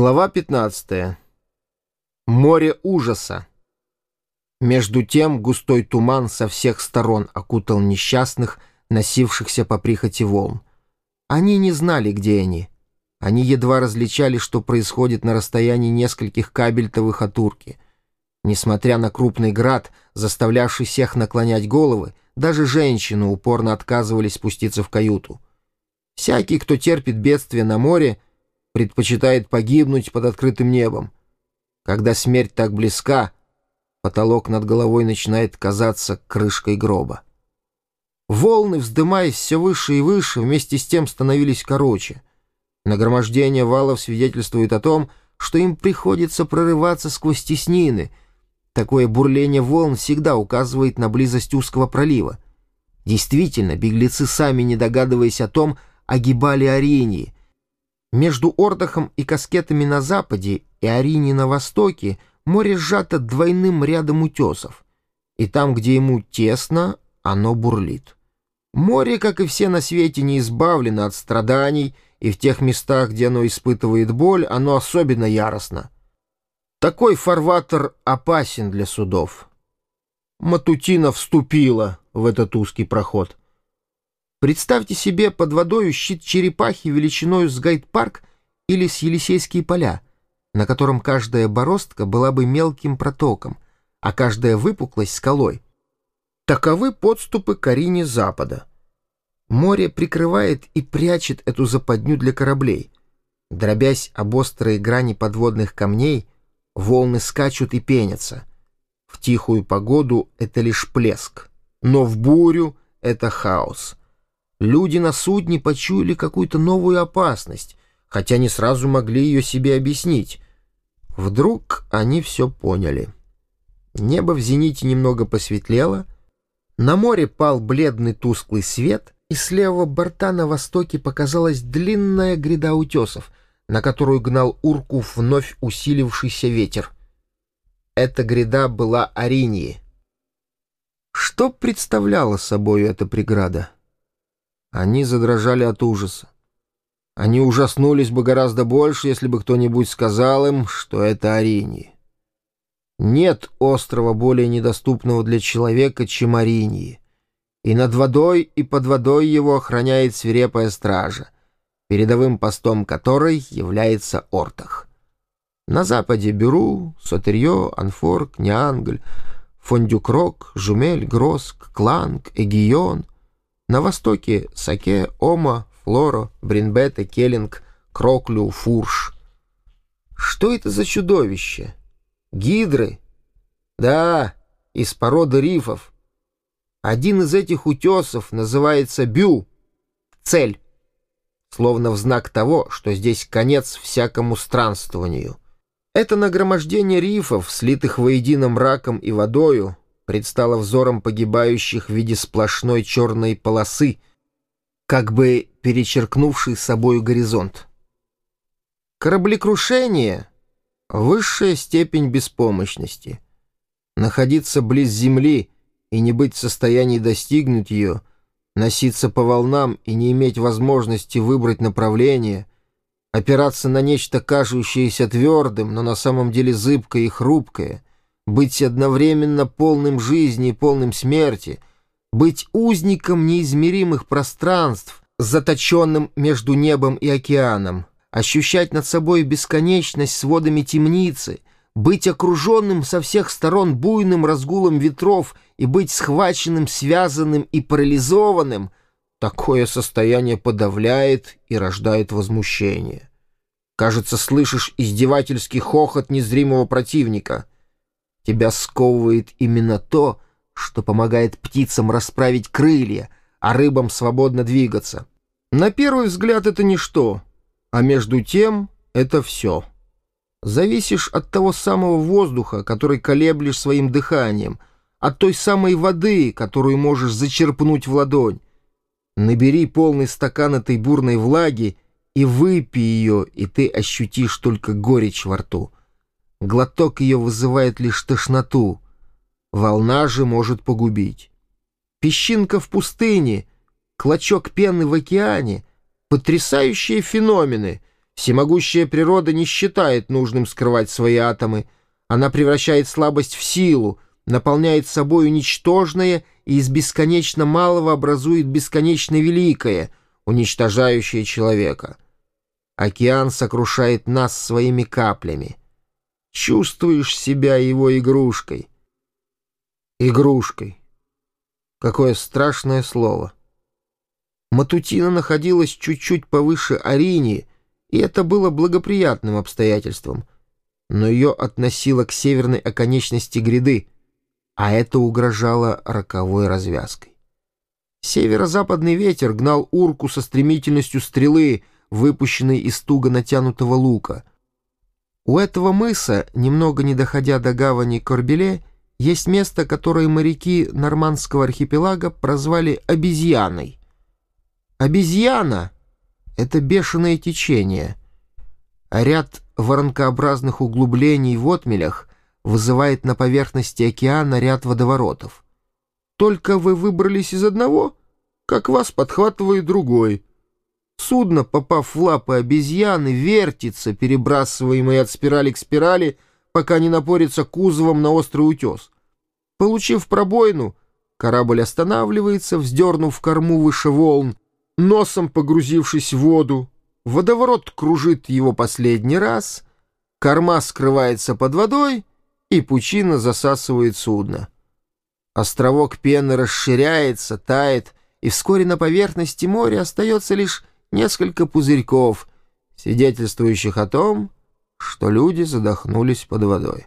Глава 15. Море ужаса. Между тем густой туман со всех сторон окутал несчастных, носившихся по прихоти волн. Они не знали, где они. Они едва различали, что происходит на расстоянии нескольких кабельтовых от урки. Несмотря на крупный град, заставлявший всех наклонять головы, даже женщины упорно отказывались спуститься в каюту. Всякий, кто терпит бедствие на море, — предпочитает погибнуть под открытым небом. Когда смерть так близка, потолок над головой начинает казаться крышкой гроба. Волны, вздымаясь все выше и выше, вместе с тем становились короче. Нагромождение валов свидетельствует о том, что им приходится прорываться сквозь теснины. Такое бурление волн всегда указывает на близость узкого пролива. Действительно, беглецы, сами не догадываясь о том, огибали Арении — между Ордахом и Каскетами на западе и Арине на востоке море сжато двойным рядом утесов, и там, где ему тесно, оно бурлит. Море, как и все на свете, не избавлено от страданий, и в тех местах, где оно испытывает боль, оно особенно яростно. Такой фарватер опасен для судов. Матутина вступила в этот узкий проход. Представьте себе под водою щит черепахи величиною с гайд-парк или с Елисейские поля, на котором каждая бороздка была бы мелким протоком, а каждая выпуклость — скалой. Таковы подступы к Арине Запада. Море прикрывает и прячет эту западню для кораблей. Дробясь об острые грани подводных камней, волны скачут и пенятся. В тихую погоду это лишь плеск, но в бурю — это хаос — Люди на судне почуяли какую-то новую опасность, хотя не сразу могли ее себе объяснить. Вдруг они все поняли. Небо в зените немного посветлело, на море пал бледный тусклый свет, и с левого борта на востоке показалась длинная гряда утесов, на которую гнал урку вновь усилившийся ветер. Эта гряда была Аринии. Что представляла собой эта преграда? Они задрожали от ужаса. Они ужаснулись бы гораздо больше, если бы кто-нибудь сказал им, что это Аринии. Нет острова более недоступного для человека, чем Аринии. И над водой, и под водой его охраняет свирепая стража, передовым постом которой является Ортах. На западе Бюру, Сотерье, Анфорк, Неангль, Фондюкрок, Жумель, Гроск, Кланг, Эгион, на востоке — Саке, Ома, Флоро, Бринбета, Келлинг, Кроклю, Фурш. Что это за чудовище? Гидры? Да, из породы рифов. Один из этих утесов называется Бю, цель, словно в знак того, что здесь конец всякому странствованию. Это нагромождение рифов, слитых воедино мраком и водою, предстала взором погибающих в виде сплошной черной полосы, как бы перечеркнувшей собою горизонт. Кораблекрушение — высшая степень беспомощности. Находиться близ земли и не быть в состоянии достигнуть ее, носиться по волнам и не иметь возможности выбрать направление, опираться на нечто кажущееся твердым, но на самом деле зыбкое и хрупкое — быть одновременно полным жизни и полным смерти, быть узником неизмеримых пространств, заточенным между небом и океаном, ощущать над собой бесконечность с водами темницы, быть окруженным со всех сторон буйным разгулом ветров и быть схваченным, связанным и парализованным, такое состояние подавляет и рождает возмущение. Кажется, слышишь издевательский хохот незримого противника — Тебя сковывает именно то, что помогает птицам расправить крылья, а рыбам свободно двигаться. На первый взгляд это ничто, а между тем это все. Зависишь от того самого воздуха, который колеблешь своим дыханием, от той самой воды, которую можешь зачерпнуть в ладонь. Набери полный стакан этой бурной влаги и выпей ее, и ты ощутишь только горечь во рту. Глоток ее вызывает лишь тошноту. Волна же может погубить. Песчинка в пустыне, клочок пены в океане — потрясающие феномены. Всемогущая природа не считает нужным скрывать свои атомы. Она превращает слабость в силу, наполняет собой ничтожное и из бесконечно малого образует бесконечно великое, уничтожающее человека. Океан сокрушает нас своими каплями. Чувствуешь себя его игрушкой. Игрушкой. Какое страшное слово. Матутина находилась чуть-чуть повыше Аринии, и это было благоприятным обстоятельством. Но ее относило к северной оконечности гряды, а это угрожало роковой развязкой. Северо-западный ветер гнал урку со стремительностью стрелы, выпущенной из туго натянутого лука. У этого мыса, немного не доходя до гавани Корбеле, есть место, которое моряки нормандского архипелага прозвали «обезьяной». Обезьяна — это бешеное течение, а ряд воронкообразных углублений в отмелях вызывает на поверхности океана ряд водоворотов. Только вы выбрались из одного, как вас подхватывает другой. Судно, попав в лапы обезьяны, вертится, перебрасываемое от спирали к спирали, пока не напорится кузовом на острый утес. Получив пробоину, корабль останавливается, вздернув корму выше волн, носом погрузившись в воду. Водоворот кружит его последний раз, корма скрывается под водой, и пучина засасывает судно. Островок пены расширяется, тает, и вскоре на поверхности моря остается лишь несколько пузырьков, свидетельствующих о том, что люди задохнулись под водой.